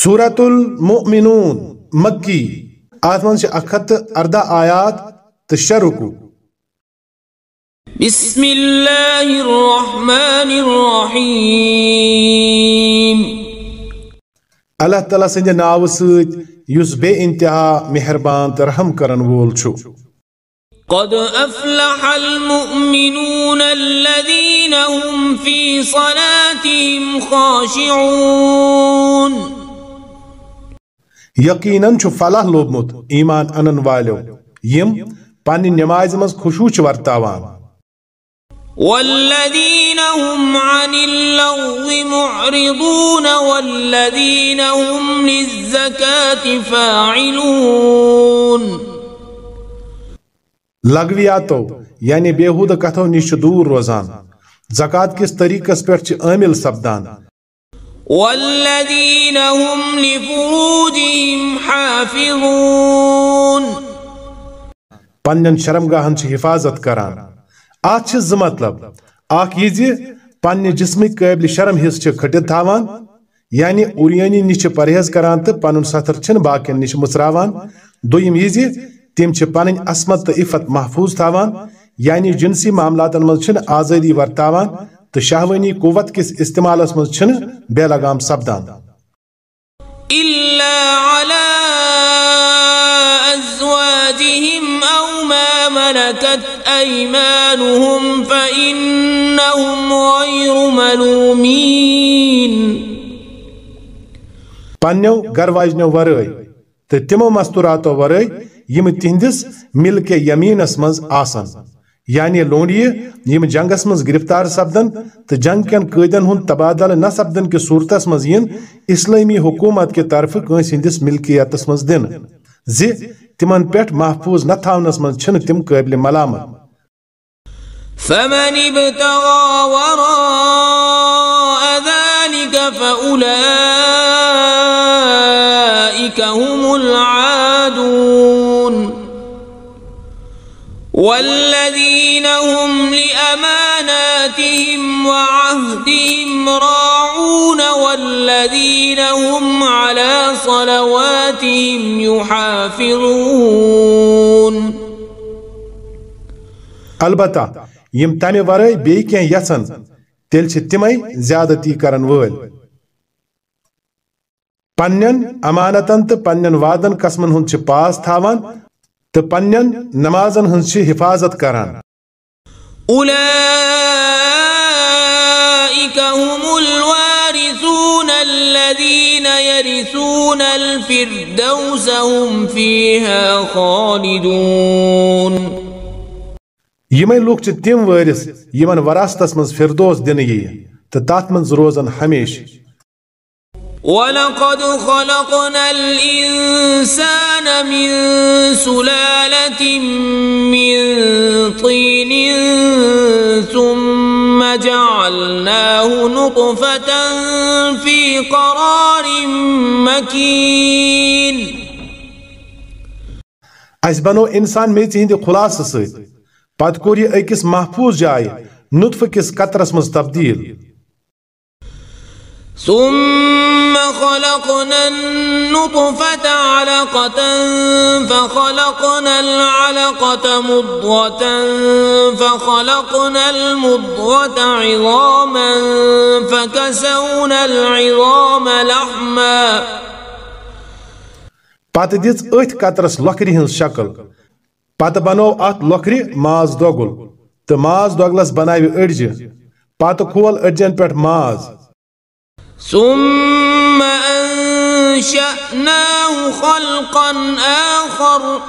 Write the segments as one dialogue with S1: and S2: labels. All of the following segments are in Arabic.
S1: سورة المؤمنون مکی آتمان سے اکھت اردہ آیات تشرکو
S2: بسم اللہ الرحمن الرحیم
S1: اللہ تعالیٰ سنجا ناو سج یس بے انتہا مہربان ترحم کرن وول چھو
S2: قد افلح المؤمنون الذین هم فی صلاتهم خاشعون
S1: یقیناً چھو فلح لوبمت ایمان انن والو یم پانی نماز مز خشوچ ورتاوان
S2: والذین هم عن اللغو معرضون والذین هم للزکاة فاعلون
S1: لگویاتو یعنی بےہود کتھو نش دور روزان زکات کس طریقے پہ عمل سپدان
S2: والذين هم لفروجهم حافظون
S1: پنن شرمگاہن چھ حفاظت کران ات چھ ز مطلب آکھ یہ زی پنن جسمی قیبل شرم حص چھ کھٹت تھاوان یعنی اورینی نیچ پرہیز کران تو پنن ساتر چھن باقین نیچ مصراوان دویم یہ زی تیم چھ پنن اسمت تا عفت محفوظ تھاوان یعنی جنسی معاملات مز چھن آزادی ورتاوان تو شہوانی قوت کس
S2: استعمالس من كس استعمال مزھام سپدان
S1: پنو گرواجن ورے تو تمو مستورات وائے تہس مل كے یمینس منس یعنی لونڈی یم جنگس مز گرفتار سپدن تو جنگ کن قیدن ہند تبادلہ نہ سپدن کہ صورتس مز ین اسلامی حکومت کے طرف کنس ہندس ملکیت مز دن زی تمن پیٹھ محفوظ نہ تھونس مز چھن تم قابل ملامت
S2: فمن ابتغى وراء ذلك فأولئك هم العادون وال هم لأماناتهم وعهدهم راعون والذين هم على صلواتهم يحافظون
S1: البتا يم تامي ورأي بي يسن تل تمي زيادتي کرن وول پنن امانتن تہ پنن وادن قسمن ہند پاس تھاوان تہ پنن نمازن ہند حفاظت کران
S2: أولئك هم الوارثون الذين يرثون الفردوس هم فيها خالدون
S1: يمن لوك تتم وارث يمن وراثتس من فردوس دنيي تتات من روزن هميش
S2: ولقد خلقنا الإنسان من سلالة من طين ثم جعلناه نطفة في قرار مكين
S1: أس بنو إنسان ميت هند خلاصة پت بعد كوري أيكس محفوٗظ جاي نُطفہٕ کِس قطرس منٛز
S2: ثم خلقنا النطفة علقة فخلقنا العلقة مضغة فخلقنا المضغة عظاما فكسونا العظام لحما
S1: پتہٕ دِژ أتھۍ قطرس لۄکرِ ہٕنٛز شکل پتہٕ بنوو اتھ لۄکرِ ماز دۄگُل تہٕ ماز دۄگلس بناوِ أڈجہِ پتہٕ کھول أڈجن پٮ۪ٹھ ماز
S2: ثم انشأناه خلقا آخر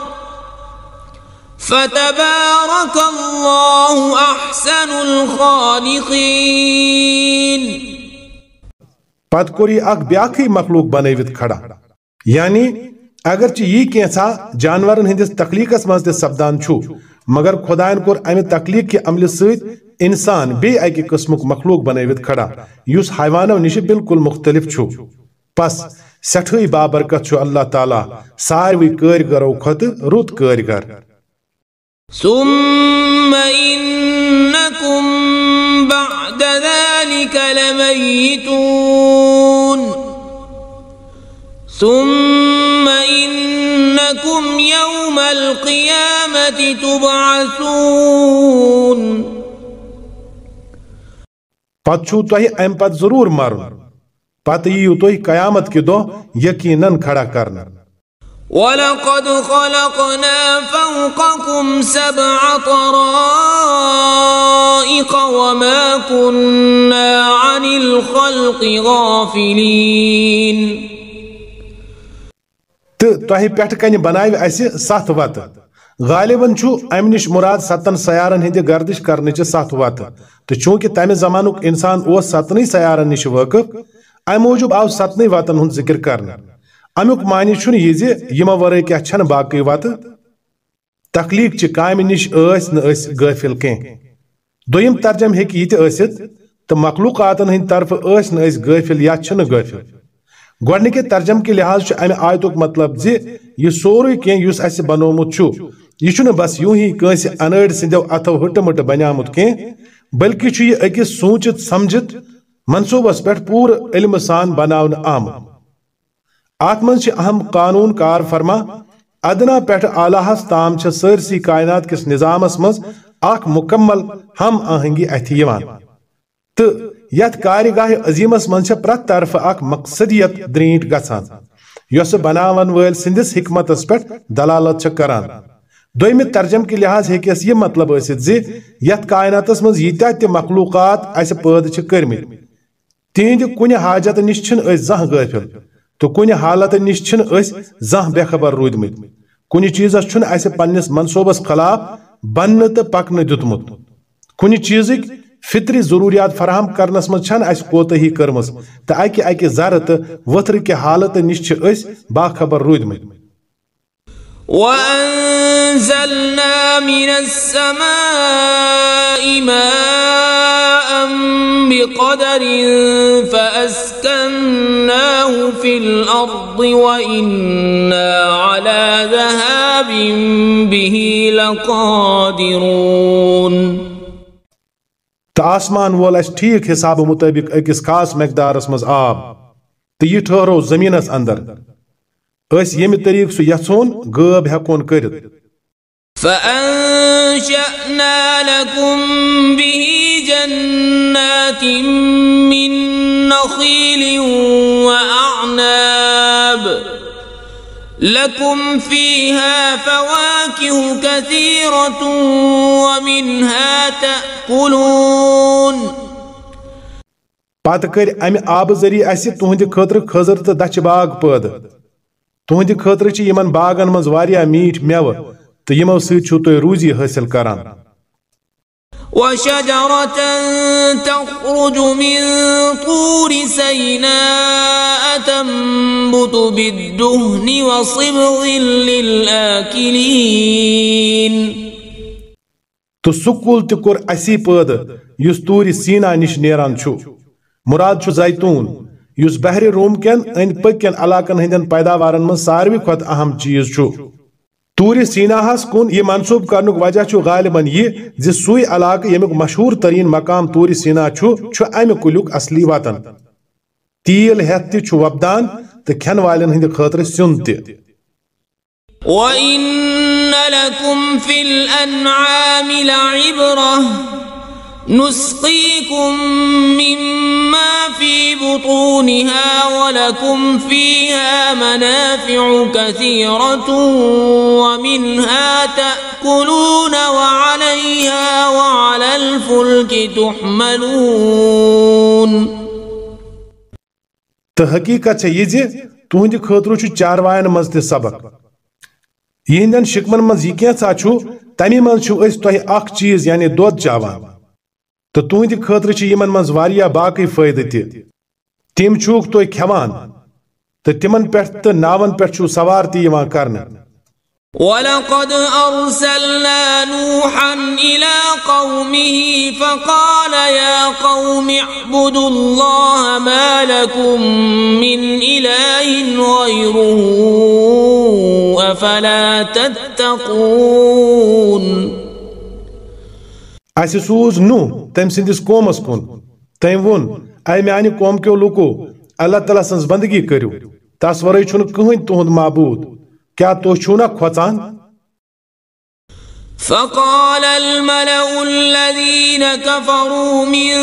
S2: فتبارك الله احسن الخالقين
S1: پت کوری اک بیاکی مخلوق بنوت کھڑا یعنی اگرچہ یہ کیسا جانورن ہندس تخلیقس مز سپدان چھو مگر خدائن کور امہ تخلیق کہ عمل سۭتۍ انسان بیئی اکی قسمک مخلوق بنائیوید کھڑا یوس حیوانو نشی بالکل مختلف چھو پس سٹھوی بابرکت چھو اللہ تعالی ساروی کرگر و خط روت کرگر
S2: ثم انکم بعد ذالک لمیتون ثم انکم یوم القیامت تبعثون
S1: پت چھو تو ہی ایم پت ضرور مر پت یو تو ہی قیامت کی دو یقیناً کھڑا کرنا
S2: وَلَقَدْ خَلَقْنَا فَوْقَكُمْ سَبْعَ طَرَائِقَ وَمَا كُنَّا عَنِ الْخَلْقِ غَافِلِينَ
S1: تو تو ہی پیٹھ کنی بنائیو ایسی سات وقت غالباً ام نش مراد ستن سیارن گردش کرنے چی ست چونکہ تمہ زمانک انسان اس ستن سیارن وقف ام موجوب آو ستن ہند ذکر کر امی مانے چھ زمو باقی وت تخلیق چہ نش غافل کی دم ترجم ہستھ تو مخلوقات ہند طرف اھ یا غافل گوڈنیکہ ترجم کے لحاظ سے امہ آیت مطلب زور کی بنوت یہ بس یوں ہی کنس ان سندھو اتو ہٹ مٹ بنیامت كھی بلکہ یہ اکس سوچت سمجھت منصوبہ پور علم سان بناون آم ات چھ اہم قانون کار فرما ادنا ادنہ پلی تام کائنات کس نظام نظامس مز مکمل ہم آہنگی تو یت اتھارگاہ عظیمس پرت طرف طرفہ مقصدیت درینٹ گھان یس بناون ویل سندس حکمت پیٹ دلالت کران دمت ترجم کہ لحاظ ہس یہ مطلب ثستھ زائنات منتھا تہ مخلوقات اسہ پید تہند کن حاجت زہ غفل تو کن حالتہ نش زہ بے خبر رود مت کن چیز پنس منصوبہ خلاف بننے تو پکنہ دن چیزک فطری ضروریات فراہم کرنس کرس مجھ چھوتھیی کرم اکہ زر تو ورترکہ حالتہ نش باخبر رود مت م
S2: وأنزلنا من السماء ماء بقدر فأسكناه في الأرض وإنا على ذهاب به لقادرون
S1: تآسمان آسمان اِس ٹھیک حساب مطابق أکِس خاص مٮ۪قدارس منٛز آب تہٕ یہِ ٹھٔہرو زٔمیٖنس انٛدر أس يمي طريق سو يحصون غاب حقون كرد
S2: فأنشأنا لكم به جنات من نخيل وأعناب لكم فيها فواكه كثيرة ومنها تأكلون
S1: پتہ کر امہِ آبہٕ ذٔریعہٕ اَسہِ تُہٕنٛدِ خٲطرٕ خٔزٕر تہٕ دچھِ باغ پٲدٕ تہند تہ خطرچ باغن مزہ میٹ میو تو یمو سو روزی حاصل کران
S2: وشجرة تخرج من طور سيناء تنبت بالدهن وصبغ للآكلين
S1: کر سک تر اسی پیدے توری سینا نش نیران مراد زیتون یس بحر روم کن اند پکن علاقن ہندن پیداوار من ساروی کھت اہم چیز چھ تور سیناہس کن یہ منصوب کرنک وجہ چھ غالباً یہ زی سوئی علاقہ یمک مشہور ترین مقام تور سینا چھ چھ ام کلیک اصلی وطن تیل ہیت تہ وپدان تہ کھین والن ہند خاطر سیون تہ
S2: وَإِنَّ لَكُمْ فِي الْأَنْعَامِ لَعِبْرَةٌ نسقيكم مما في بطونها ولكم فيها منافع كثيرة ومنها تأكلون وعليها وعلى الفلك تحملون
S1: تحقیقت چاہیے یہ زِ تہنٛدِ خٲطرٕ چار وائن منٛز تہِ سبق یِہنٛدٮ۪ن شِکمَن منٛز یہِ کینٛژھا چھُ تَمہِ منٛز چھِو أسۍ تۄہہِ چیٖز یعنی دۄد چاوان तो तुंद खतर यमन मज वारिया बाकी फायदे ति तिम छुक तुय खेवान तो तिमन ناون तो नावन سوار सवार ति कर
S2: ولقد أرسلنا نوحا إلى قومه فقال يا قوم اعبدوا الله ما لكم من إله غيره أفلا تتقون
S1: اس سوز نو تم سندس قومس کن تم ون اے میانہ قوم کیو لکو اللہ تعالی سن بندگی کرو تس وے چھن تہند معبود کیا تو کھوچان
S2: فقال الملأ الذين كفروا من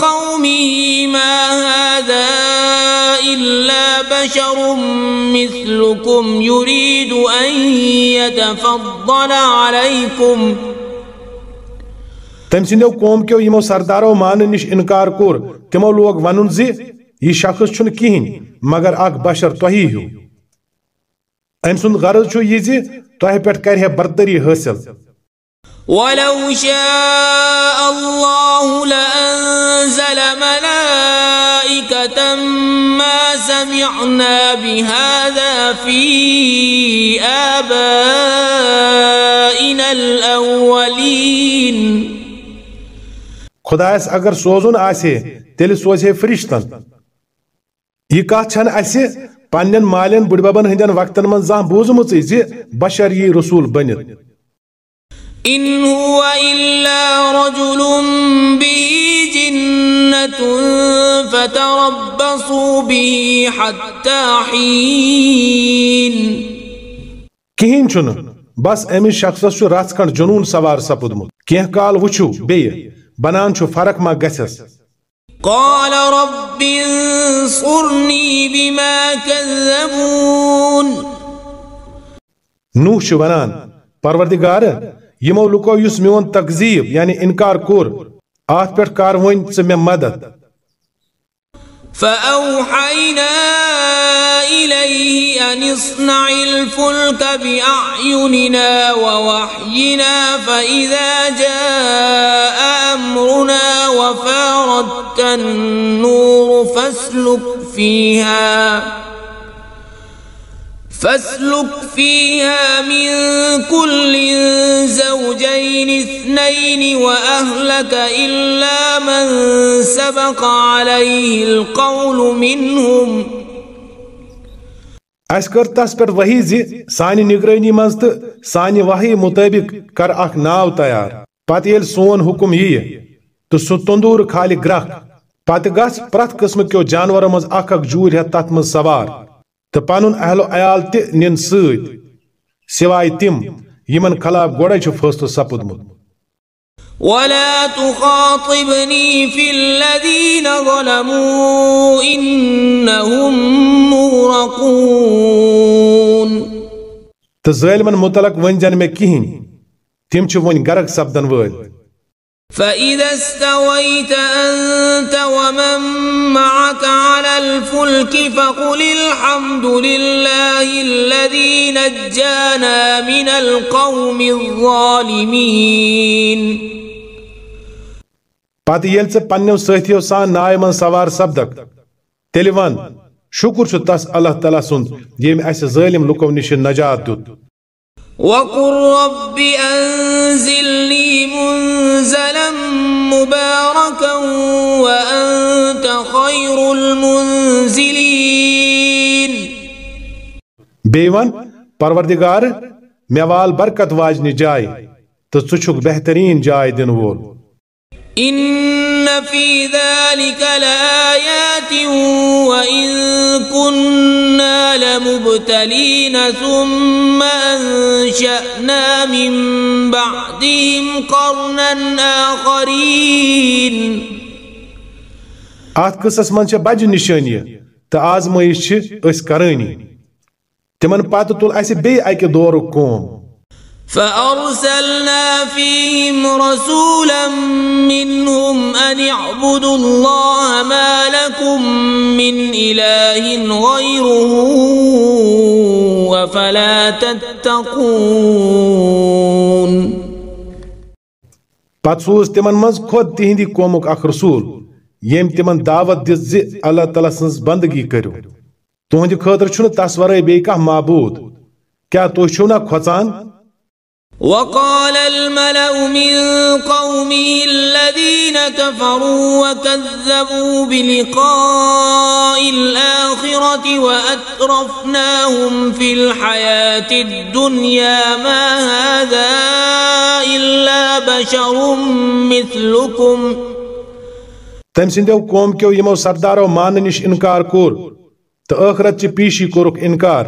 S2: قومه ما هذا إلا بشر مثلكم يريد أن يتفضل عليكم
S1: تم سندو قوم کے یمو سردارو مان نش انکار کور تمو لوگ ونن زی یہ شخص چھن کہین مگر اک بشر توہی ہو ام سند غرض چھو یہ زی توہی پیٹ کر ہے بردری حاصل
S2: ولو شاء اللہ لانزل ملائکتا ما سمعنا بهذا فی آبائنا الاولین
S1: خدا اس اگر سوزن آسے تیلی سوزے فرشتن یہ کہا چھن اسے پانین مالین بڑی ہندین وقتن من زہاں بوزم چیزی بشر یہ
S2: رسول بنید ان ہوا الا رجل بی جنت فتربصو بی حتی حین
S1: کہیں چھنے بس امی شخص سو رات کن جنون سوار سپدمو کیا کال وچو بیئے بنان چھو فرق ما گسس
S2: قال رب انصرنی بما کذبون
S1: نوح چھو بنان پروردگار یمو لکو یس میون تقزیب یعنی انکار کور آت پیٹھ کار وین سمی مدد
S2: فَأَوْحَيْنَا إليه أن اصنع الفلك بأعيننا ووحينا فإذا جاء أمرنا وفاردت النور فاسلك فيها فاسلك فيها من كل زوجين اثنين واهلك الا من سبق عليه القول منهم
S1: اس تس پہ وہی سان نگرانی مز تو سانہ وحی مطابق کر اخ ناو تیار یل سون حکم یہ تو تندور کالہ گرکھ پتہ گھ کیو جانور مز اخ اخ اھ تت تر سوار تو پن اہل و عیال تہ ن سوائے تم یمن خلاف گوڑے فیصلہ سپودم
S2: ولا تخاطبني في الذين ظلموا انهم مغرقون
S1: من متلق وين جن میں کہین تم چھ ون گرق سبدن ول
S2: فإذا استويت أنت ومن معك على الفلك فقل الحمد لله الذي نجانا من القوم الظالمين
S1: پتہ یل ٹھیک پنو ستھیو سان نائ من سوار سپدک تیل ون شکر چھ تس اللہ تعالی سن یم اس ظالم لکو نش نجات دت
S2: وقر رب انزل لي منزلا مباركا وانت خير المنزلين
S1: بی ون پروردگار میوال برکت واجنی جائے تو چھک بہترین جائے دن وول
S2: إن في ذلك لآيات وإن كنا لمبتلين ثم أنشأنا من بعدهم قرنا آخرين
S1: ات قصص من بج نشانية تا آزمائش تآزمائش اس کرانی تمن پتہ تل اسہِ بیٚیہِ اکہِ دور قوم
S2: فأرسلنا فيهم رسولا منهم أن اعبدوا الله ما لكم من إله غيره وفلا تتقون
S1: پتہٕ سوٗز تِمن منٛز خۄد تِہنٛدِ قومُک اخ رسوٗل ییٚمۍ تِمن دعوت دِژ زِ اللہ تعالیٰ سٕنٛز بنٛدگی کٔرِو تُہنٛدِ خٲطرٕ چھُنہٕ تس ورٲے بیٚیہِ معبوٗد کیٛاہ تُہۍ چھِو نا کھۄژان
S2: وقال الملأ من قومه الذين كفروا وكذبوا بلقاء الآخرة وأترفناهم في الحياة الدنيا ما هذا إلا بشر مثلكم
S1: تم سندو قوم كيو يمو سردارو ماننش انكار كور تآخرت چه پیشی كورك انكار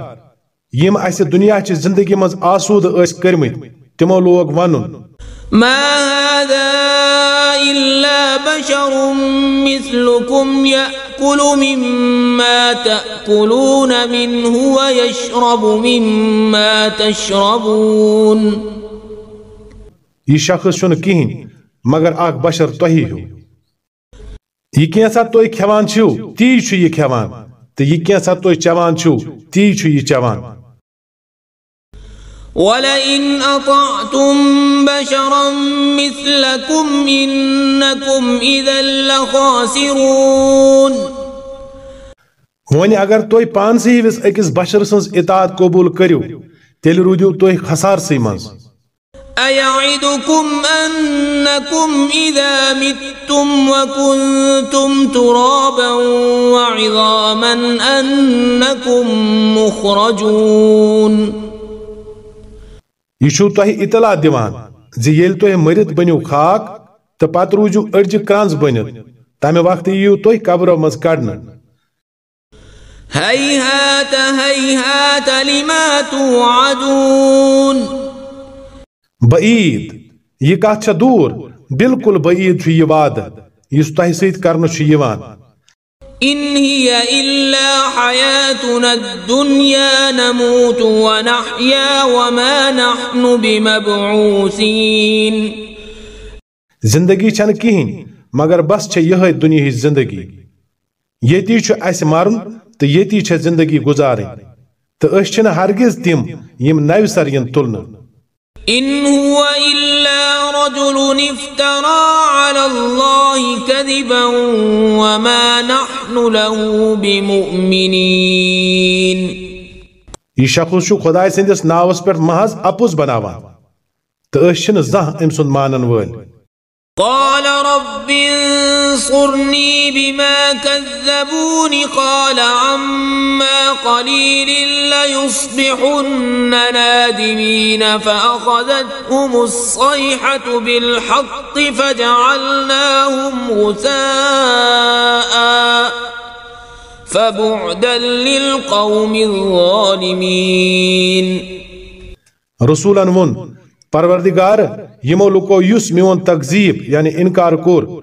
S1: يم اسہِ دنیا چہِ زندگی مز آسوٗدٕ اس کٔرمٕتۍ تمو لوگ ونن
S2: ما هذا إلا بشر مثلكم يأكل مما تأكلون منه ويشرب مما تشربون
S1: یہ شخص چھن کہین مگر اخ بشر تہی ہو یہ کینسا تہی کھیوان چھو تی چھو یہ کھیوان تو یہ کینسا تہی چوان چھو تی چھو یہ چوان
S2: ولئن أطعتم بشرا مثلكم إنكم إذا لخاسرون
S1: وني اگر توي پانسي ہِوِس اكس بشر سٕنٛز اِطاعت قبوٗل کٔرِو تیٚلہِ روٗدِو تُہۍ خسارسٕے منٛز
S2: أيعدكم أنكم إذا متم وكنتم ترابا وعظاما أنكم مخرجون
S1: یہ چھو تہی اطلاع دیوان زی یل تہی مرد بنیو خاک تا پات روجو ارج کرانز بنیت تامی وقت یو تہی کبر و مزکارن
S2: ہیہات ہیہات لما توعدون
S1: بعید یہ کہت چھ دور بلکل بعید چھو یہ وعد یہ ستہی سید کرنو چھو یہ
S2: وعد ان هي الا حياتنا الدنيا نموت ونحيا وما نحن بمبعوثين
S1: زندگی چھن کہیں مگر بس چھ یہ دنیا ہی زندگی یتی چھ اس مارن تو یتی چھ زندگی گزارن تو اس چھن ہرگز تیم یم نو سرین تلن
S2: ان هو الا رجل افترى على الله كذبا وما نحن له بمؤمنين
S1: یہ شخص چھُ خۄداے سٕنٛدِس ناوَس پٮ۪ٹھ محض اَپُز بناوان تہٕ أسۍ چھِنہٕ زانٛہہ أمۍ سُنٛد مانَن وٲلۍ
S2: قال رب انصرني بما كذبون قال عما قليل ليصبحن نادمين فأخذتهم الصيحة بالحق فجعلناهم غثاء فبعدا للقوم الظالمين
S1: رسولا ون پروردگار یمو لوکو یس میون تکذیب یعنی انکار کور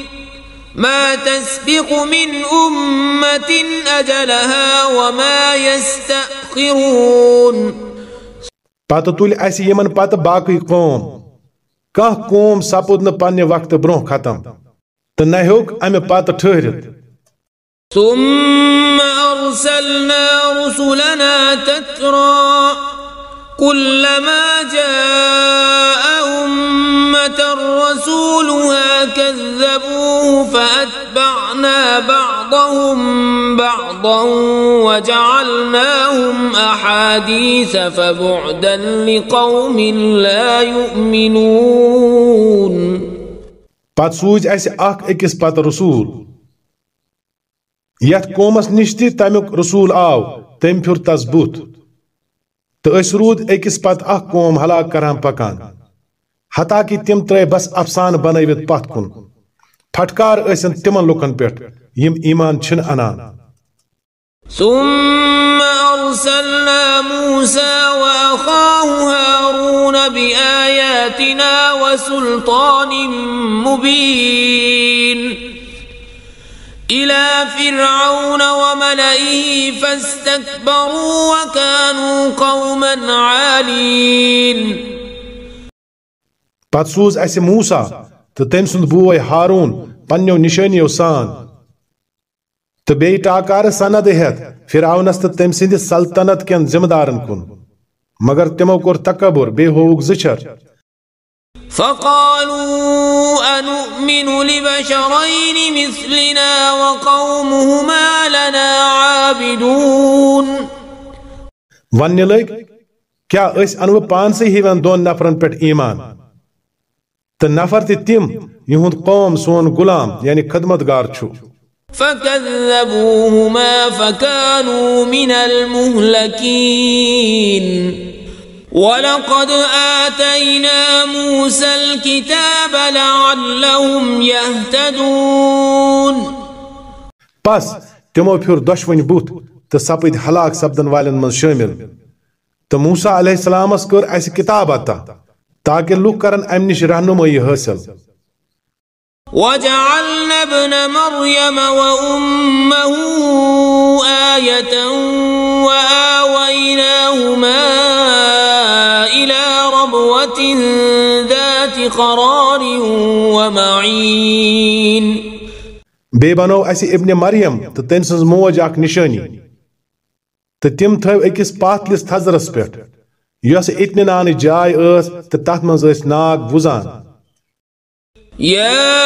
S2: ما تسبق من أمة أجلها وما يستأخرون
S1: پتہ تل اسہِ یِمن پتہٕ باقٕے قوم کانٛہہ قوم سپُد نہٕ پننہِ وقتہٕ برونٛہہ ختم تہٕ نہ ہیوٚک امہِ پتہٕ ٹھٔہرِتھ
S2: ثم أرسلنا رسلنا تترا كلما جاء كذبوه فأتبعنا بعضهم بعضا وجعلناهم أحاديث فبعدا لقوم لا يؤمنون
S1: پت سوز اس اخ اکس پت رسول یت قومس نش تہ تمیک رسول آو تم پھر تس بُتھ تو أسۍ روٗد أکِس پتہٕ اکھ قوم ہلاک کران پکان ہتاکہ تم ترے بس افسان بنوت پت کن پھٹکار ٲسِن تِمن لوکن پیٹ یِم ایٖمان چھِنہٕ اَنان
S2: ثم أرسلنا موسى وأخاه هارون بآياتنا وسلطان مبين إلى فرعون وملئه فاستكبروا وكانوا قوما عالين
S1: پت سوز اسہ موسا تو تم سند بوئے ہارون پنو نشانیو سان تو بی ٹاکار سند ہت فراونس تو تم سند سلطنت کن ذمہ دار کن مگر تمو کور تکبر بے ہوک زچر
S2: فقالوا أنؤمن لبشرين مثلنا وقومهما لنا عابدون
S1: ون نلک کیا اس انو پانسی ہی ون دون نفرن پٹ ایمان تو نفر تی تیم یہوند قوم سون غلام یعنی خدمتگار
S2: چھو فکذبوہما فکانو من المہلکین ولقد آتینا موسا الكتاب لعلہم یہتدون
S1: پس تمو پھر دشوین بوت تو سپید حلاق سبدن والن من شامل تو موسیٰ علیہ السلام اس کر ایسی کتاب آتا تاکہ لوگ کرن امن نش رہنمائی حاصل
S2: وجعلنا ابن مريم وأمه آية وآويناهما إلى ربوة ذات قرار ومعين
S1: بے بنو اسی ابن مریم تو تمسز موج اک نشانی تو تم تھو أکس پاتلس تھزرس پٮ۪ٹھ یس اطمینان جایا مز ناگ وزان
S2: يا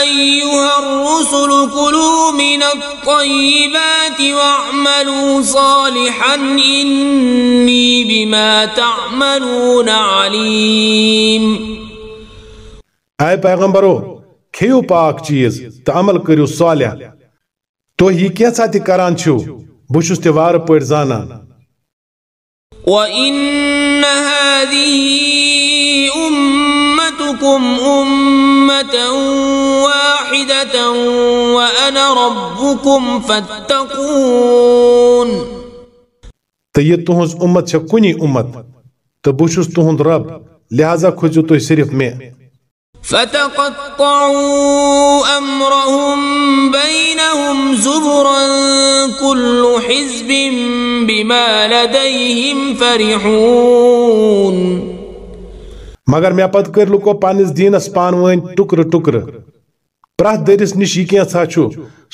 S2: أيها الرسل كلوا من الطيبات واعملوا صالحا إني بما تعملون عليم
S1: پیغمبرو کھیو پاک چیز تو عمل تو سالح تہ تہ کران بہس تہ پی زانان
S2: وإن هذه أمتكم أمة واحدة وأنا ربكم فاتقون
S1: تيتوهز أمت شكوني أمت تبوشوس تهند رب لهذا خجو تو صرف
S2: فتقطعوا امرهم بينهم زبرا كل حزب بما لديهم فرحون
S1: مگر مےٚ پت کر لُکو پنٕنِس دیٖنس پانہٕ وٲنۍ ٹُکرٕ ٹُکرٕ پرہ دٔرِس نِش یہِ تھا چھُ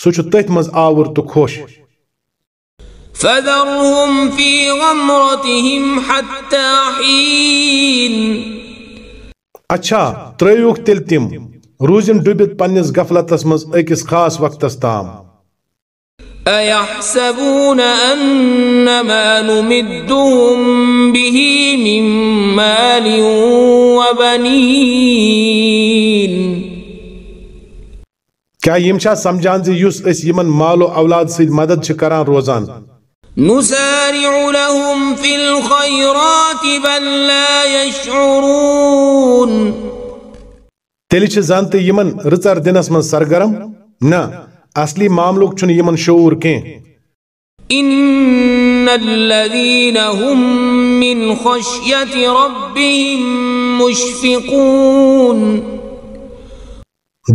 S1: سو چھُ تٔتھۍ مز آوُر تو خوش
S2: فذرهم في غمرتهم حتى حين
S1: اچھا ترویوک تل تم روزن ڈوبت پنس غفلت مز اکس خاص وقت تام
S2: ایحسبون انما نمدهم به من مال
S1: وبنین کیا یمشا سمجھان زی یوس اس یمن مال و اولاد سے مدد چھ کران روزان.
S2: نسارع لهم في الخيرات بل لا يشعرون
S1: تلچ زن یمن رچر دنس من سرگرم اصلی معاملوک نصلی یمن شعور
S2: ان الذين هم من خشيه ربهم مشفقون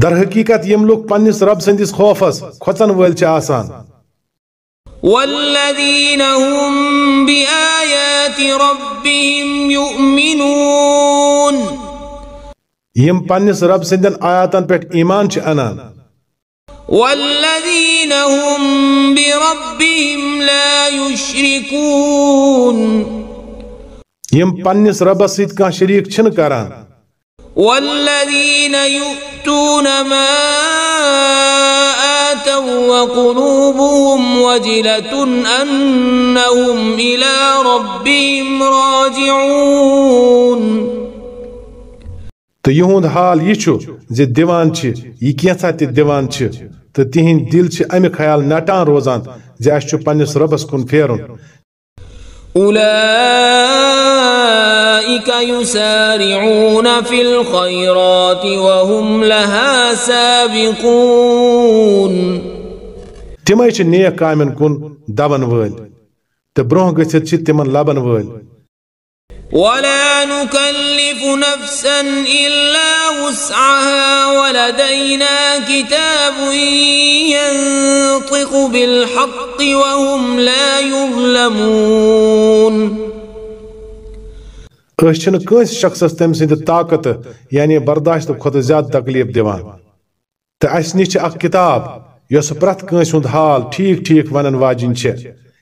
S1: در حقیقت یم لوک پنس رب سندس خوفس ول کوچن آسان
S2: والذین هم بآیات ربهم یؤمنون
S1: یم پنس رب رب سندن آیاتن ایمان چھ انان
S2: والذین هم بربهم لا یشرکون
S1: یم پنس سید کان شریک چھن کران
S2: والذین یؤتون ما آتوا وقلوبهم وجلة أنهم إلى ربهم راجعون
S1: تو يهوند حال يچو زي ديوان چه يكيسا تي ديوان چه تو تهين دل چه امي خيال نتان روزان زي اشچو پنس ربس کن فيرون
S2: أولئك يسارعون في الخيرات وهم لها سابقون
S1: تمايش نیک كامن كون دابن ول تو قصد شد تمن لابن ول
S2: ولا نكلف نفسا إلا وسعها ولدينا كتاب ينطق بالحق وهم لا يظلمون
S1: أش چھنہٕ کٲنٛسہِ شخصس تٔمۍ سٕنٛدِ طاقتہٕ یعنی برداشتہٕ کھۄتہٕ زیادٕ تکلیٖف دِوان تہٕ اَسہِ نِش چھِ اکھ کِتاب یۄس پرٛٮ۪تھ کٲنٛسہِ ہُنٛد حال ٹھیٖک ٹھیٖک ونن واجیٚنۍ چھےٚ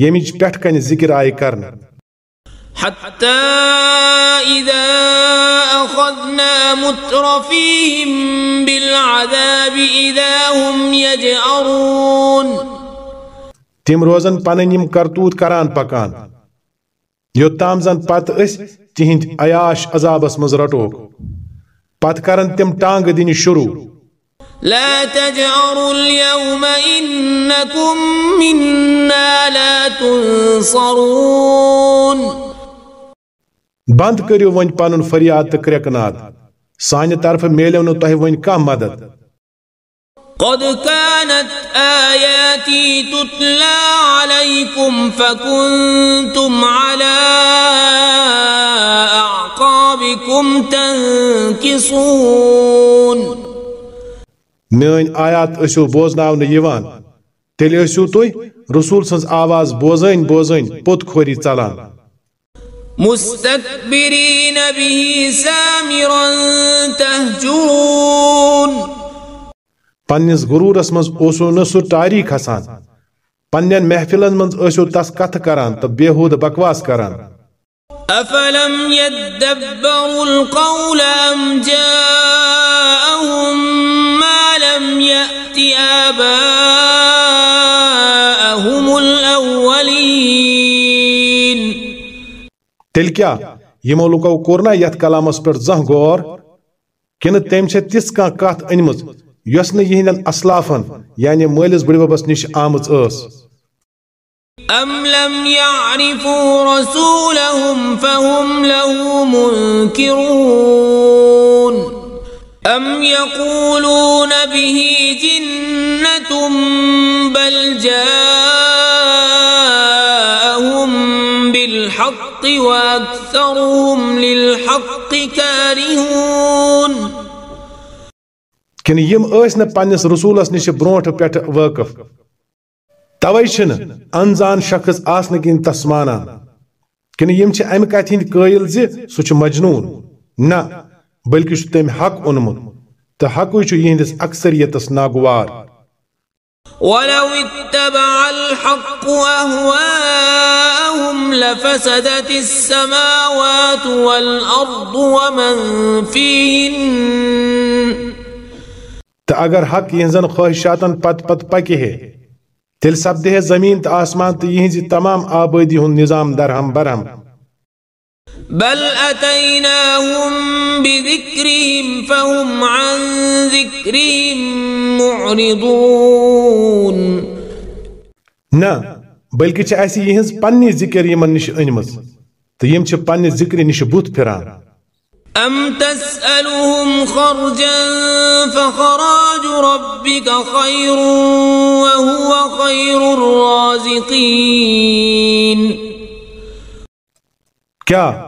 S1: یمیچ پیٹھ کن ذکر آئے کرن
S2: حتی اذا اخذنا مترفیهم بالعذاب اذا هم یجعرون
S1: تیم روزن پننیم کرتوت کران پکان یو تامزن پت اس تیہند عیاش عذاب اس مزرٹو پت کرن تیم ٹانگ دینی شروع
S2: لا تجعروا اليوم إنكم منا لا تنصرون
S1: بند کریو ون پانون فریاد تکرکنات سانی طرف میلے انو تۄہہِ ون کام مدد
S2: قد كانت آياتي تتلى عليكم فكنتم على أعقابكم تنكصون
S1: میں آیات اسیو بوزناونا یوان تیل اسیو توی رسول سنس آواز بوزن بوزن پت خوری چلان
S2: مستقبرین بی سامرا
S1: تہجون پنیس گرور اسمز اسو نسو تاری کھسان پنین محفلن منز اسیو تس کت کران تب بیہود بکواس کران
S2: افلم یدبر القول ام جان آباءهم الأولين
S1: تل تلكيا يمو لوكو كورنا يت كلامس پر زه غور كن تیم چه تس کا کات انمز یوس نہ یہندن اسلافن یعنی بڑی بٕڈبَبَس نِش آمٕژ اس
S2: أم لم يعرفوا رسولهم فهم له منكرون أم يقولون به جنة بل جاءهم بالحق وأكثرهم للحق كارهون
S1: كن يم ٲسۍ نہٕ رسول أسنى نِش برونٛٹھ پٮ۪ٹھ وٲقف توے انزان شخص آسنہٕ كن تسمانا كن يم یِم چھِ امہِ کتھِ ہٕنٛدۍ قٲیل مجنوٗن نا بلکہ تم حق اونمت تو حق چھ یہندس اکثریت ناگوار
S2: ولو اتبع الحق اهواهم لفسدت السماوات والارض ومن فيهن
S1: تا اگر حق یہ خواہشاتن پت پت پکی ہے تل سب دے زمین تا آسمان تا یہ تمام آبادی ہن نظام درہم برہم
S2: بل أتيناهم بذكرهم فهم عن ذكرهم معرضون
S1: نا بل چھ اسی یہنز پننی ذكر يمن نش أنمز تو يم چه پننی ذكر نش بوت پھران
S2: أم تسألهم خرجا فخراج ربك خير وهو خير الرازقين كا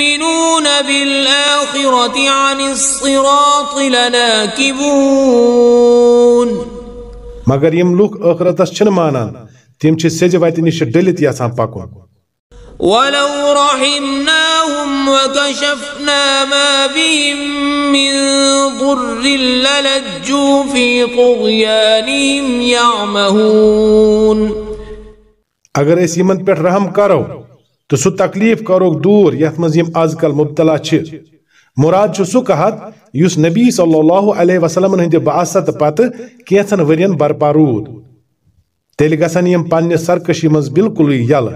S2: يؤمنون بالآخرة عن الصراط لناكبون
S1: مگر يم لوك آخرتس چھن مانان تم چھ سج وتہ نش ڈلت یژھان پکن
S2: ولو رحمناهم وكشفنا ما بهم من ضر للجوا في طغيانهم يعمهون
S1: اگر اس یمن پٹھ رحم کرو تو سو تکلیف کروک دور یتھ مز یم آز کل مبتلا چھ مراد چھ سو کہت یس نبی صلی اللہ علیہ وسلم ہند بعثت پتہ کینچن ورین برپا رود تیل گسن یم پننہِ سرکشی منٛز بالکل یل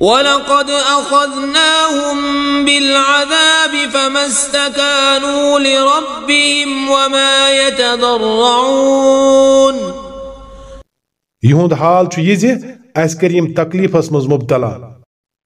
S2: ولقد أخذناهم بالعذاب فما استكانوا لربهم وما يتضرعون
S1: يهود حال چھُ يزي اسكريم تكليف اسمز مُبتلا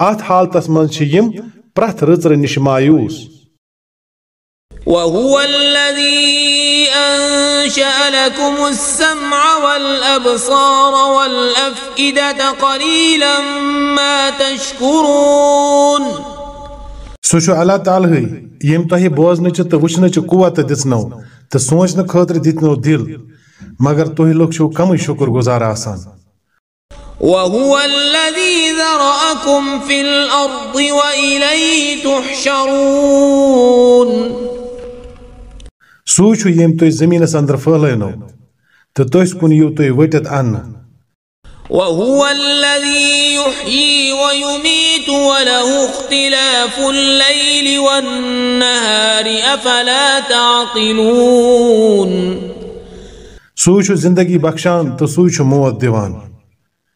S1: ات حال من چیم پرت رزر نش مایوس
S2: وهو الذي انشأ لكم السمع والابصار والافئده قليلا ما تشكرون
S1: سوشو على تعال هي يم تهي بوزن چ تو وشن چ قوت دسنو تو سوچن خاطر دتنو دل مگر تو هي لوک شو کم شکر گزار آسان
S2: وهو الذي ذرأكم في الأرض وإليه تحشرون
S1: سوچو يم توي زمين سندر فلينو پھٔہلٲونو تہٕ يو توي ويتت أن
S2: وهو الذي يحيي ويميت وله اختلاف الليل والنهار أفلا تعقلون
S1: سوچو زندگي بخشان تسوچو موت ديوان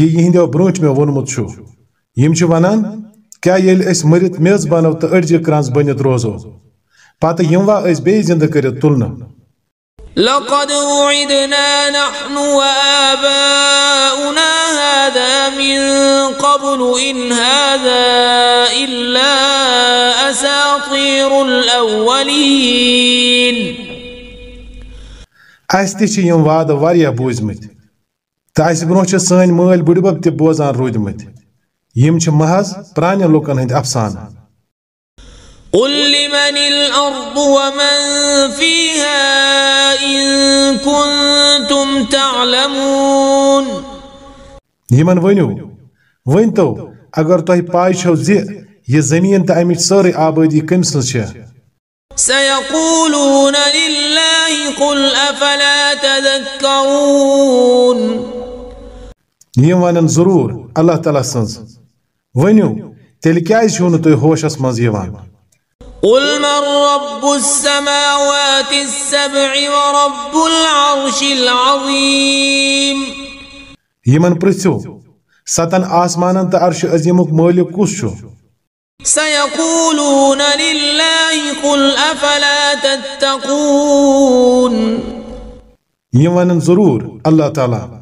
S1: یہ
S2: میں ونمت
S1: چھو یم چھو ونان کیا یل اس مرت میز بانو تا بنو کرانس بنیت روزو پاتا یموا اس بے زندہ کرت تلنا
S2: لقد وعدنا نحن وآباؤنا هذا هذا
S1: من قبل اس تم وادہ بوزمت तो अस ब्रोह सन मल बुड़बब त बोजान रूदमत यम महज प्रान लूकन हंद अफसान
S2: قل لمن الأرض ومن فيها إن كنتم تعلمون
S1: يمن وينو وينتو اگر تۄہہِ پای چھو زِ یہِ زٔمیٖن تہٕ اَمِچ سٲرٕے آبادی کم سٕنٛز چھےٚ
S2: سيقولون لله قل أفلا تذكرون
S1: یم ونن ضرور الله تعالى سنز ونيو تیل کیازِ چھو نہٕ تُہۍ ہوشس منٛز
S2: قل من رب السماوات السبع ورب العرش العظيم
S1: يمن پرسو ساتن آسمانن تا عرش عظيمك مولي کس
S2: سيقولون لله قل افلا تتقون
S1: يمن ضرور الله تعالى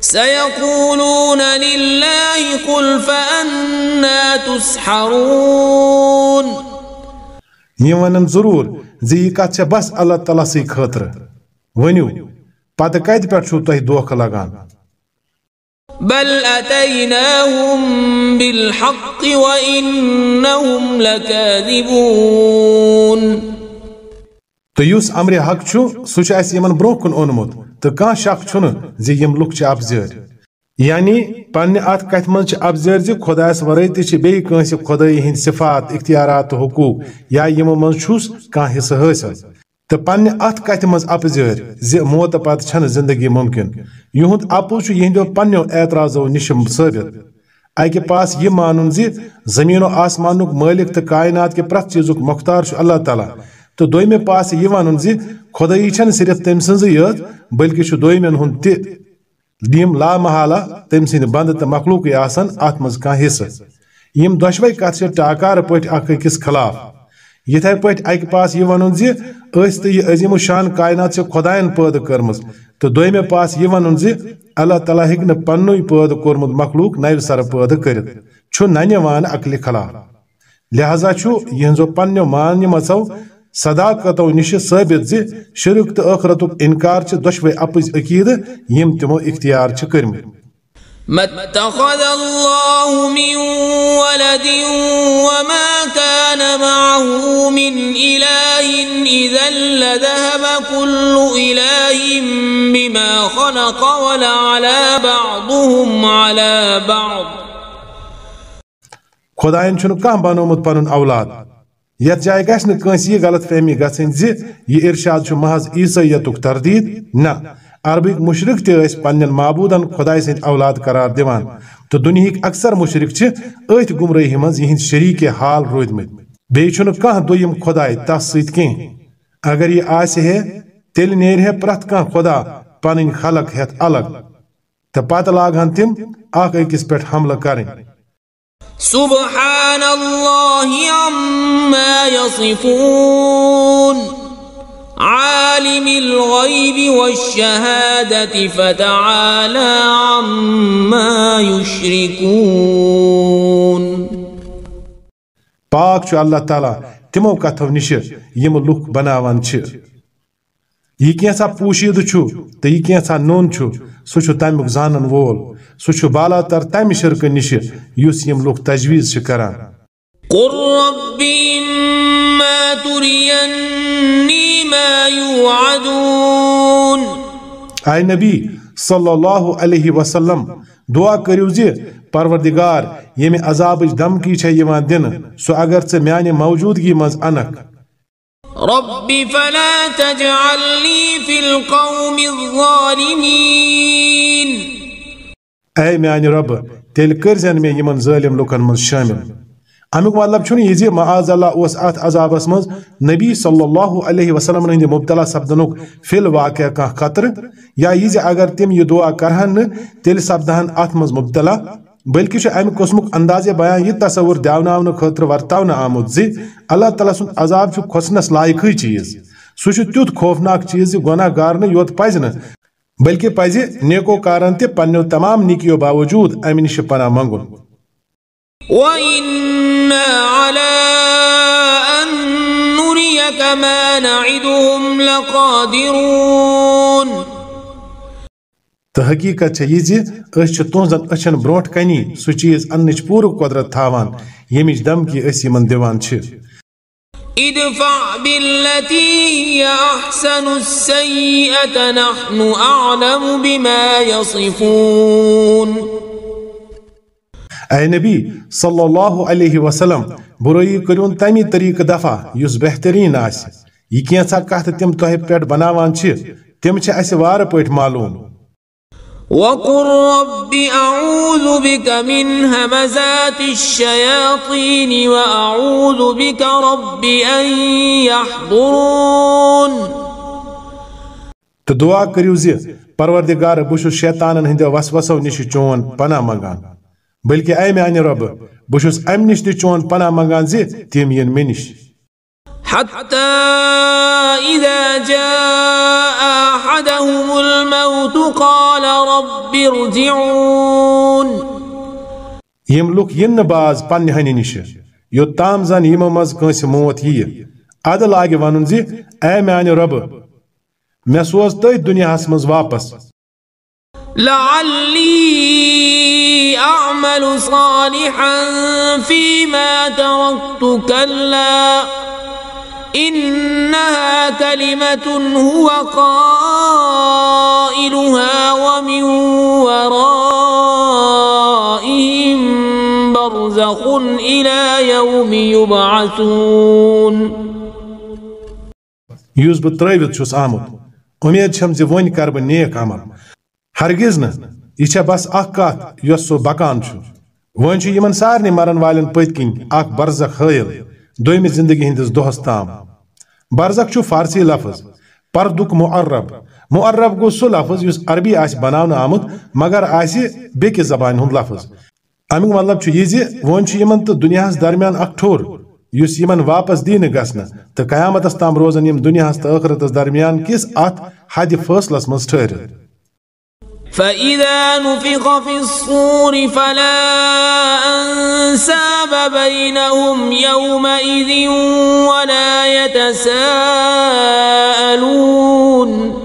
S2: سيقولون لله قل فأنا تسحرون
S1: يمن ضرور زي كاتش بس الله تعالى سي خطر ونيو بعد كايد پٹ چھو دوخ دوکھ
S2: بل أتيناهم بالحق وإنهم لكاذبون
S1: تو يوس امر حق شو سوش اس يمن بروكن اونمت تو کان شک چھن زی یم لک چھ ابزیر یعنی پنہ ات کت من چھ ابزیر زی خدا اس ورے تہ چھ بی کانس خدائی ہن صفات اختیارات حقوق یا یم من چھس کان حصہ حاصل تہ پنہ ات کت من ابزیر زی موت پت چھن زندگی ممکن یہند اپو چھ یہندو پنیو اعتراضو نشم ثابت اکہ پاس یہ مانن زی زمین و آسمانک مالک تہ کائنات کے پرت چیزک مختار چھ اللہ تعالی تو دم پاس یہ زی خدی چھ صرف تم سن یت بلکہ دونوں لا محالہ تم سند تو مخلوقی آت مزہ حصہ ہم دشوے کت سے ٹاکار پاٹ اخس خلاف تھے پا پاس یہ یہ عظیم و شان کائنات سے خدائین پدم تو دم پاس یہ اللہ تعالیٰ ہوں پنوئی پد مخلوق نئ سر پد نان اقل خلاف لہذا چھنو پنو مانچو صداقتو نش ثابت زِ شِرک تہٕ ٲخرتُک اِنکار چھِ دۄشوَے اَپٕزۍ عقیٖدٕ یِم اِختیار
S2: ما اتخذ الله من ولد وما كان معه من إله إذا لذهب كل إله بما خلق ولعلى بعضهم على بعض
S1: خداين شنو كان بانو پنُن اولاد یہ جائے گا اس نے کنسی یہ غلط فہمی گا سنزی یہ ارشاد شو محض عیسی یہ تک تردید نا عربی مشرک تھی اس پنجن معبودن خدای سنج اولاد قرار دیوان تو دنیا ایک اکثر مشرک چھ ایت گم رہی ہمز شریک حال روید مد بے چھنو کہاں دو یم خدای تحصیت اگر یہ آسے ہے تیل نیر ہے پرت کہاں خدا پنن خلق ہے الگ تا پاتل آگ ہن تیم آخ ایک اس پیٹ حملہ کریں
S2: سبحان اللہ عما عما یصفون عالم الغیب والشہادت یشرکون
S1: پاک چھو اللہ تعی تموت نشہ یہ کینسا پوشید چھو تو یہ کینسا نون چھو سو چھو نن زانن وول سو چھو بالا تر تمہ شرک نش اس لوگ تجویز کران
S2: قل ربي ما تريني ما يوعدون
S1: اے نبی صلی اللہ علیہ وسلم دعا کریو زی پروردگار یم عذاب دم کی چھے یوان دن سو اگر سے میانے موجودگی مز انک
S2: رب فلا تجعلني فی القوم الظالمین
S1: اے میان رب تیل میں یمن ظالم لکن شامل امیق مطلب یہ زی معاذ اللہ آت عذاب مز نبی صلی اللہ علیہ وسلم ہند مبتلا سپدن فل الواقع کا قطر یا یہ اگر تم یہ دعا کرہن تیل تر سپدہن ات من مبتلا بلکہ امی قسمک انداز بیان یہ تصور دونوں خطر ورطاونا آمود زی اللہ تعالیٰ سن عذاب کھوسنس لائقی چیز سہ تیت خوفناک چیز گناہ گار یوت پہ بلکہ نیکو کارن تہ پنو تمام نیکیو باوجود ام نش پناہ منگن تو حقیقت یہ تہذن اچھن بروٹ کنی سہ چیز انچ پوری قدرت تان یم دھمکی اسن د
S2: ادفع بالتي هي احسن السيئه نحن اعلم بما يصفون
S1: اے نبی صلی اللہ علیہ وسلم برائی کرون تمی طریق دفع یس بہترین آس یہ کینسا کت تم تہ پہ بناوان تم اس وار پٹ معلوم
S2: وقل رب أعوذ بك من همزات الشياطين وأعوذ بك رب أن يحضرون
S1: تدعا کریو زی پروردگار بوش شیطانن هنده وسوسو نش چون پنا منگان بلکه اے میانہ رب بوش ام نش چون پنا منگان زی تیم ین منش
S2: حتى إذا جاء أحدهم الموت قال رب ارجعون
S1: يم لوك ين باز پن هني نش يو تام زن يم مز كنس موت يي اد لاگ ونن زي اي مان رب مسوز سوز تي دنیا ہس مز واپس
S2: لعلي اعمل صالحا فيما تركت كلا إنها كلمة هو قائلها ومن ورائهم برزخ إلى يوم يبعثون
S1: يوز بہٕ ترٲوِتھ چھُس أميد شمزي چھم زِ وۄنۍ کرٕ بہٕ نیک عمل ہرگِز نہٕ بس أخكات يوسو بقان شو بکان چھُ وۄنۍ مرن والن پٔتۍ أخ برزخ خيل دمس زندگی ہندس برزخ برزق فارسی لفظ پردک معرب محرب گہ لفظ اس عربی آہ بن آمت مگر آس بیس زبان ہند لفظ امی مطلب یہ زنج یہ تو دنیا درمیان اک ٹھو اس واپس دی نسن تو قیامت تام روزن دنیات درمیان کس ات حد فاصلس منٹ ٹھہر
S2: فإذا نفخ في الصور فلا أنساب بينهم يومئذ ولا يتساءلون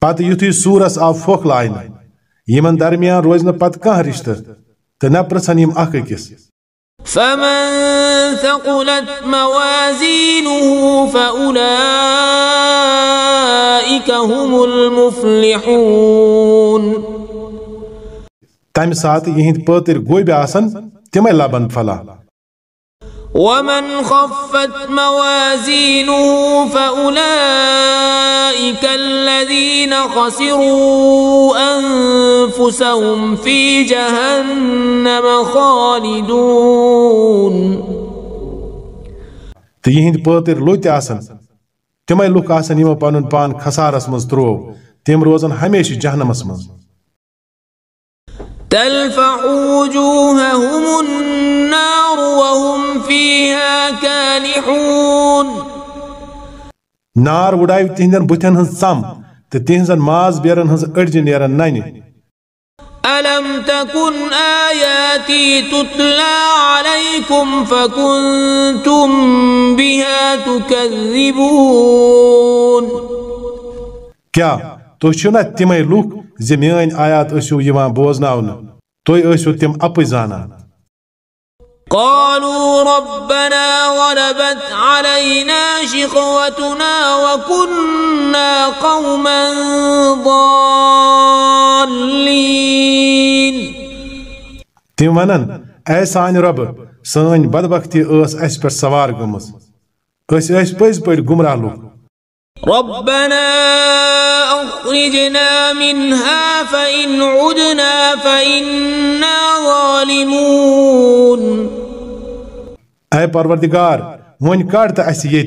S1: پتہ یُتھُے سوٗرَس آو پھۄکھ لاینہٕ یِمن درمیان روزِ نہٕ پتہٕ کانٛہہ رِشتہٕ تہٕ نہ پرٛژھن نہ یم أکِس
S2: فمن ثقلت موازينه فأولئك أولئك هم المفلحون
S1: تمہِ ساتہٕ یِہِنٛدۍ پٲتٕرۍ گوبہِ آسن تِمے لبن فلا
S2: ومن خفت موازينه فأولئك الذين خسروا أنفسهم في جهنم خالدون
S1: تيهند پٲتر لوت آسن تمے آسن یمو پن پان خسارس من ترو تم روزن ہمیشہ جہنمس
S2: ملفا
S1: نار تہندن تہند بتن سم تو تہذن ماز بیرن اڑج نیرن نن
S2: ألم تكن آياتي تتلى عليكم فكنتم بها تكذبون
S1: کیا تُہۍ چھِو نہ تِمے لُکھ زِ میٲنۍ آیات ٲسِو یِوان بوزناونہٕ تُہۍ ٲسِو تِم اَپٕزۍ زانان
S2: قالوا ربنا غلبت علينا شقوتنا وكنا قوما ضالين
S1: تم ونن اے سان رب سٲنۍ بدبختي اس اس پر سوار گمس اس اس پٔزۍ پر گُمراہ لو
S2: ربنا أخرجنا منها فإن عدنا فإنا ظالمون
S1: اے پروردگار ون کڑ تو اس یہ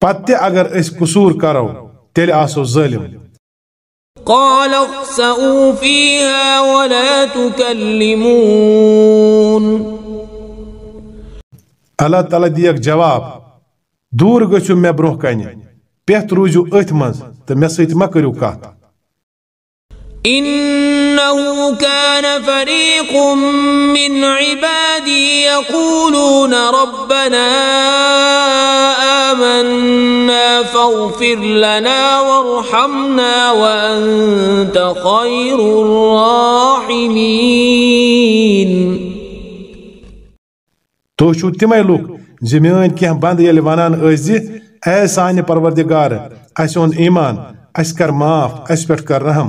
S1: پتہ اگر اس قصور کرو تیل آسو ظالم
S2: قال اخسئوا فيها ولا تكلمون
S1: اللہ تعالیٰ دیکھ جواب دور گچو میں برو کن پہت روجو اتھ مز تو میں سیت مہ کرو کتھ
S2: إنه كان فريق من عبادي يقولون ربنا آمنا فاغفر لنا وارحمنا وأنت خير الراحمين
S1: تو شو تمي لوك زمین كيه باند يلوانان ازي اي ساني پروردِگار اسون ايمان اسكر ماف اسفر معاف کر رحم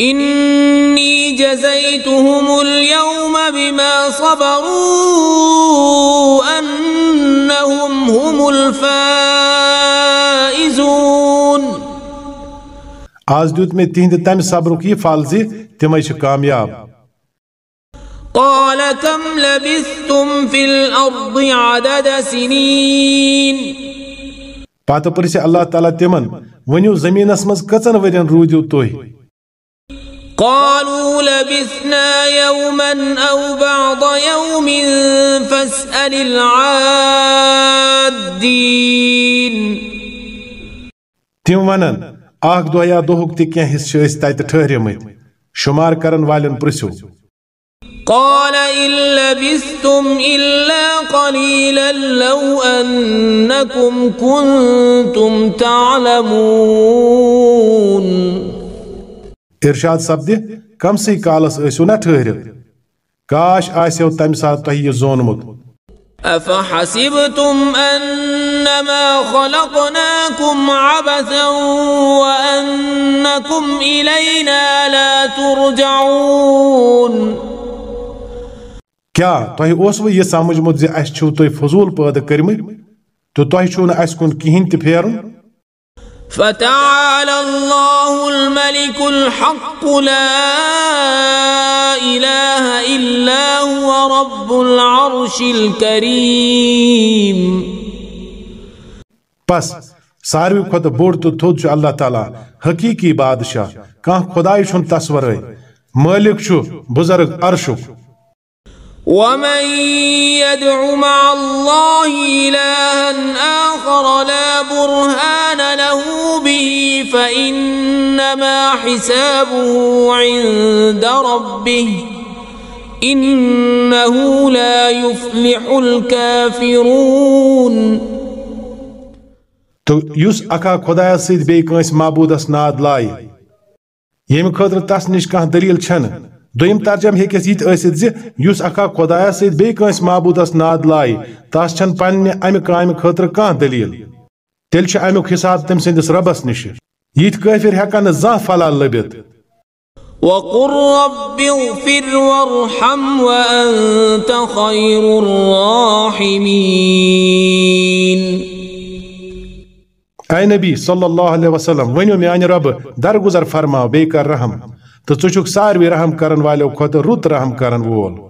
S2: إني جزيتهم اليوم بما صبروا أنهم هم الفائزون
S1: آز دوت میں تہند تم صبر کی فالزی تم کامیاب
S2: قال كم لبثتم في الأرض عدد سنين
S1: پتہ پرسہِ اللہ تعالیٰ تِمن ؤنِو زمين اسمز کٔژَن ؤرٮ۪ن روٗدِو تُہۍ
S2: قالوا لبثنا يوما أو بعض يوم فاسأل العادين
S1: تم ونن اخ دو يا دۄہُک تہِ کینٛہہ حصہٕ چھِ أسۍ تتہِ شُمار کرن والن پرسو
S2: قال إن لبثتم إلا قليلا لو أنكم كنتم تعلمون
S1: ارشاد سپدِ کالس ٲسِو نہ ٹھہر کاش آسِو تمہِ ساتہٕ تۄہہِ یہِ زونمُت
S2: أفحسبتم أنما خلقناكم عبثا وأنكم إلينا لا ترجعون
S1: کیا تۄہہِ اوسوٕ یہِ سمجھمُت زِ اَسہِ چھُو تُہۍ فضوٗل پٲدٕ کٔرمٕتۍ تہٕ تۄہہِ چھُو نہٕ اَسہِ کُن کِہیٖنۍ تہِ پھیرُن
S2: فتعالى الله الملك الحق لا اله الا هو رب العرش الكريم
S1: بس ساروی خود بوڑ تو تھود چھ اللہ تعالی حقیقی بادشاہ کان خدای چھن تصور مالک چھو بزرگ عرشو
S2: ومن يدع مع الله إلها آخر لا برهان له به فإنما حسابه عند ربه إنه لا يفلح الكافرون
S1: تو يس أكا خۄدایس سيد بیٚیہِ مابودس معبوٗدس ناد لایہِ ییٚمہِ خٲطرٕ تس نِش کانٛہہ دٔلیٖل دم ترجم ہستھ زا خداس سیس محبوط ناد لائیں تس چھ پنہ امہ کا دلیل تیل امی حساب تم سندس ربس نش
S2: قفر ہیکن نا زاں فلاح
S1: لبت اینبی صلی اللہ علیہ وسلم ورانہ رب درگزر فرماؤ بیم تو كھ سارے رحم کرن والوں كے رت رحم کرن وول